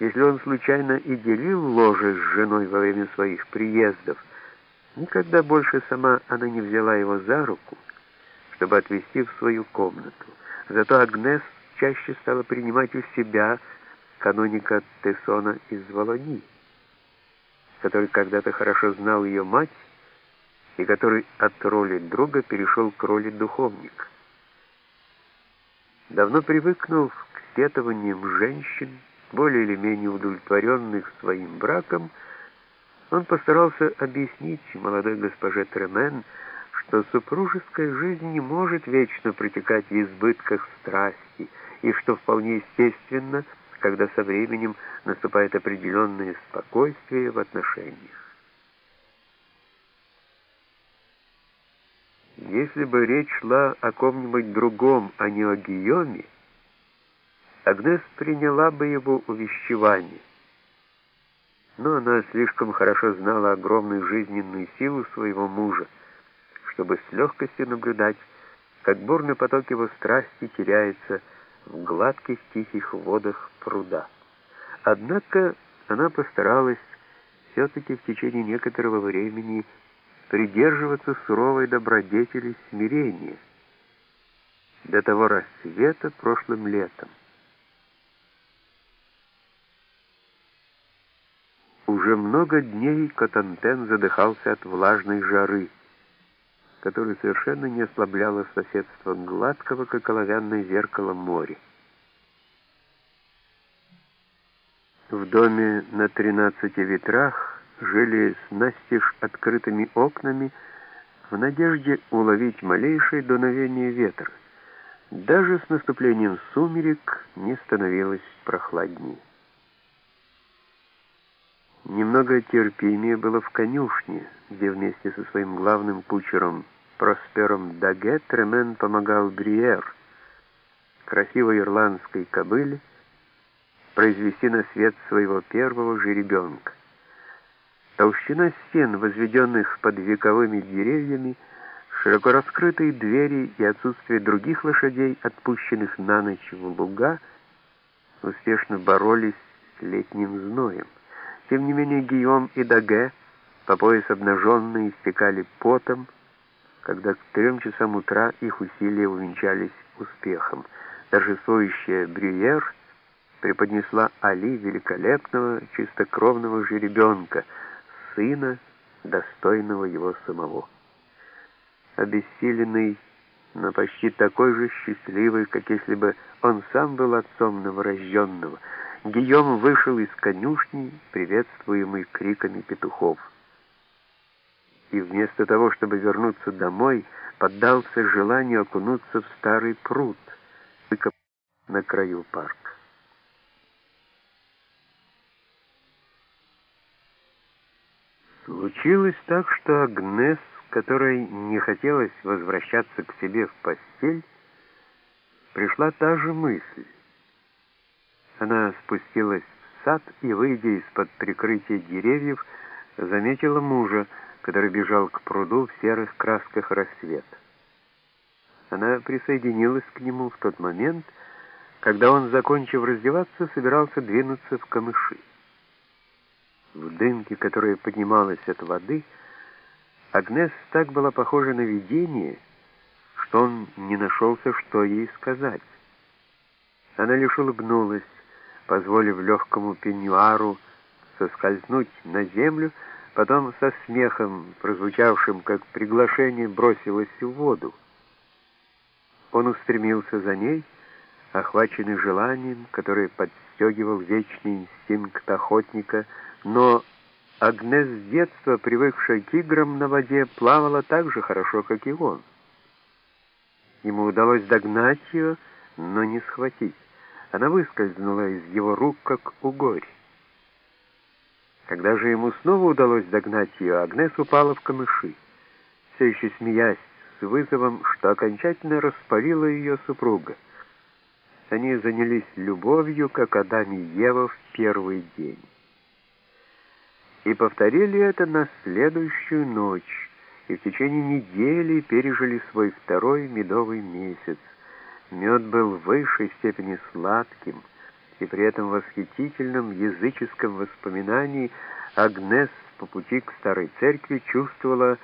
Если он случайно и делил ложе с женой во время своих приездов, никогда больше сама она не взяла его за руку, чтобы отвезти в свою комнату. Зато Агнес чаще стала принимать у себя каноника Тессона из Волони, который когда-то хорошо знал ее мать и который от роли друга перешел к роли духовника. Давно привыкнув к сетованиям женщин, более или менее удовлетворенных своим браком, он постарался объяснить молодой госпоже Тремен, что супружеская жизнь не может вечно протекать в избытках страсти, и что вполне естественно, когда со временем наступает определенное спокойствие в отношениях. Если бы речь шла о ком-нибудь другом, а не о Гийоме, Агнес приняла бы его увещевание. Но она слишком хорошо знала огромную жизненную силу своего мужа, чтобы с легкостью наблюдать, как бурный поток его страсти теряется в гладких тихих водах пруда. Однако она постаралась все-таки в течение некоторого времени придерживаться суровой добродетели смирения до того рассвета прошлым летом. Уже много дней Котантен задыхался от влажной жары, которая совершенно не ослабляла соседство гладкого, как оловянное зеркало моря. В доме на тринадцати ветрах жили с настежь открытыми окнами в надежде уловить малейшее дуновение ветра. Даже с наступлением сумерек не становилось прохладнее. Немного терпимее было в конюшне, где вместе со своим главным кучером Проспером Даге Тремен помогал Бриер, красивой ирландской кобыле, произвести на свет своего первого жеребенка. Толщина стен, возведенных под вековыми деревьями, широко раскрытые двери и отсутствие других лошадей, отпущенных на ночь в луга, успешно боролись с летним зноем. Тем не менее Гийом и Даге, по пояс обнаженные, истекали потом, когда к трем часам утра их усилия увенчались успехом. Торжествующая Брюер преподнесла Али великолепного, чистокровного жеребенка — сына, достойного его самого. Обессиленный, но почти такой же счастливый, как если бы он сам был отцом новорожденного, Гийом вышел из конюшни, приветствуемый криками петухов. И вместо того, чтобы вернуться домой, поддался желанию окунуться в старый пруд, на краю парка. Случилось так, что Агнес, которой не хотелось возвращаться к себе в постель, пришла та же мысль. Она спустилась в сад и, выйдя из-под прикрытия деревьев, заметила мужа, который бежал к пруду в серых красках рассвета. Она присоединилась к нему в тот момент, когда он, закончив раздеваться, собирался двинуться в камыши. В дымке, которая поднималась от воды, Агнес так была похожа на видение, что он не нашелся, что ей сказать. Она лишь улыбнулась, позволив легкому пеньюару соскользнуть на землю, потом со смехом, прозвучавшим как приглашение, бросилась в воду. Он устремился за ней, охваченный желанием, которое подстегивал вечный инстинкт охотника — но Агнес с детства, привыкшая к играм на воде, плавала так же хорошо, как и он. Ему удалось догнать ее, но не схватить. Она выскользнула из его рук, как угорь. Когда же ему снова удалось догнать ее, Агнес упала в камыши, все еще смеясь с вызовом, что окончательно распалила ее супруга. Они занялись любовью, как Адам и Ева в первый день и повторили это на следующую ночь, и в течение недели пережили свой второй медовый месяц. Мед был в высшей степени сладким, и при этом восхитительном языческом воспоминании Агнес по пути к старой церкви чувствовала,